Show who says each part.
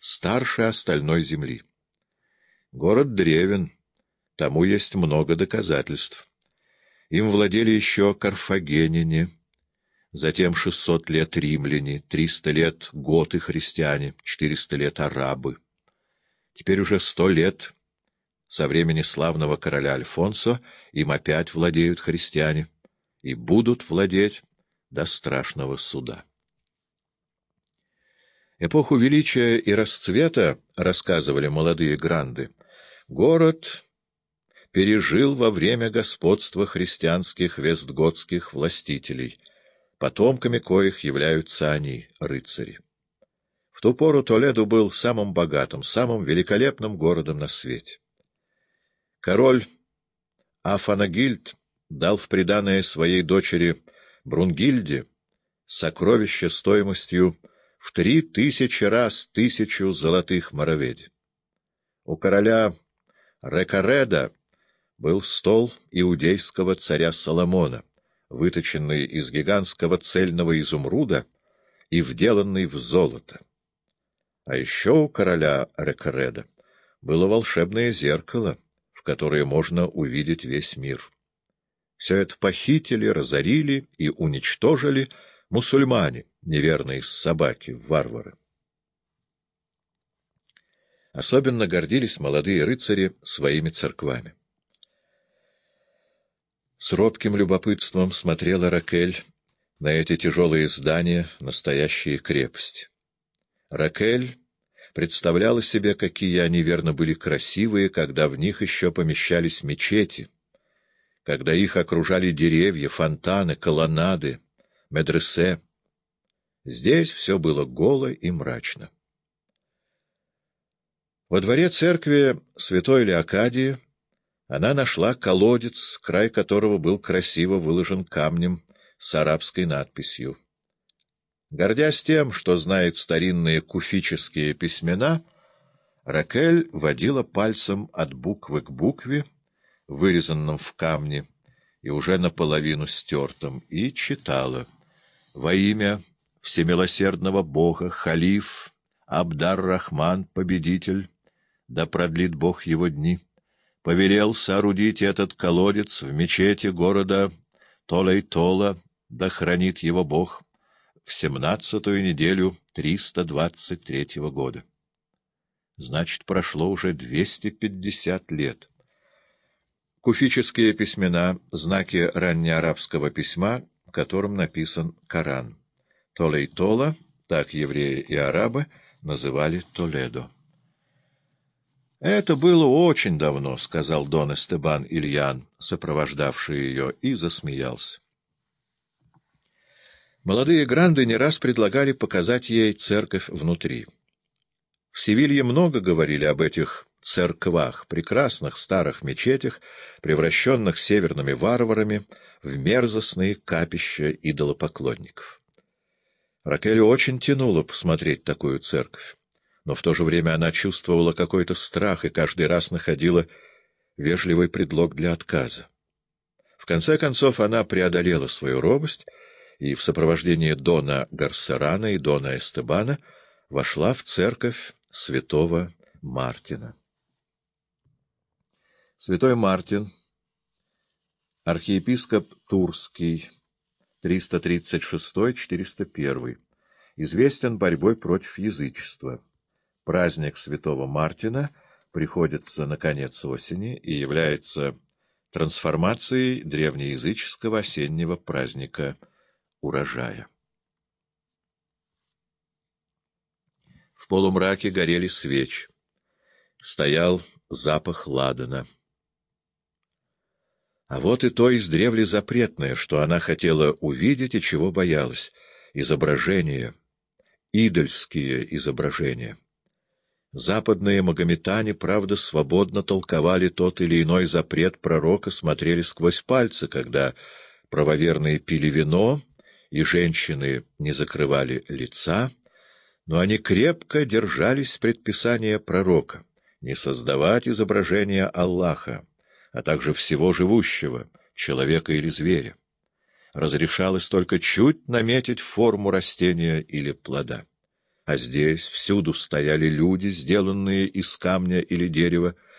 Speaker 1: старше остальной земли. Город древен, тому есть много доказательств. Им владели еще карфагеняне, затем 600 лет римляне, 300 лет готы-христиане, 400 лет арабы. Теперь уже сто лет со времени славного короля Альфонсо им опять владеют христиане и будут владеть до страшного суда. Эпоху величия и расцвета, рассказывали молодые гранды, город пережил во время господства христианских вестготских властителей, потомками коих являются они, рыцари. В ту пору Толедо был самым богатым, самым великолепным городом на свете. Король Афанагильд дал в приданое своей дочери Брунгильде сокровище стоимостью в три тысячи раз тысячу золотых мороведи. У короля Рекареда был стол иудейского царя Соломона, выточенный из гигантского цельного изумруда и вделанный в золото. А еще у короля Рекареда было волшебное зеркало, в которое можно увидеть весь мир. Все это похитили, разорили и уничтожили мусульмане, неверные собаки, варвары. Особенно гордились молодые рыцари своими церквами. С робким любопытством смотрела Ракель на эти тяжелые здания, настоящие крепости. Ракель представляла себе, какие они верно были красивые, когда в них еще помещались мечети, когда их окружали деревья, фонтаны, колоннады, медресе. Здесь все было голо и мрачно. Во дворе церкви святой Леокадии она нашла колодец, край которого был красиво выложен камнем с арабской надписью. Гордясь тем, что знает старинные куфические письмена, Ракель водила пальцем от буквы к букве, вырезанном в камне и уже наполовину стертом, и читала «Во имя всемилосердного Бога, халиф, Абдар-Рахман, победитель, да продлит Бог его дни, повелел соорудить этот колодец в мечети города Толей-Тола, да хранит его Бог» в семнадцатую неделю 323 года. Значит, прошло уже 250 лет. Куфические письмена — знаки раннеарабского письма, которым написан Коран. Толей-Тола, так евреи и арабы называли Толедо. «Это было очень давно», — сказал Дон Эстебан Ильян, сопровождавший ее, и засмеялся. Молодые гранды не раз предлагали показать ей церковь внутри. В Севилье много говорили об этих церквах, прекрасных старых мечетях, превращенных северными варварами в мерзостные капища идолопоклонников. Ракелю очень тянуло посмотреть такую церковь, но в то же время она чувствовала какой-то страх и каждый раз находила вежливый предлог для отказа. В конце концов она преодолела свою робость и в сопровождении Дона Гарсерана и Дона Эстебана вошла в церковь святого Мартина. Святой Мартин, архиепископ Турский, 336-401, известен борьбой против язычества. Праздник святого Мартина приходится на конец осени и является трансформацией древнеязыческого осеннего праздника урожая. В полумраке горели свечи. Стоял запах ладана. А вот и то издревле запретное, что она хотела увидеть и чего боялась — изображения, идольские изображения. Западные магометане, правда, свободно толковали тот или иной запрет пророка, смотрели сквозь пальцы, когда правоверные пили вино, и женщины не закрывали лица, но они крепко держались предписания пророка — не создавать изображения Аллаха, а также всего живущего, человека или зверя. Разрешалось только чуть наметить форму растения или плода. а здесь всюду стояли люди, сделанные из камня или дерева,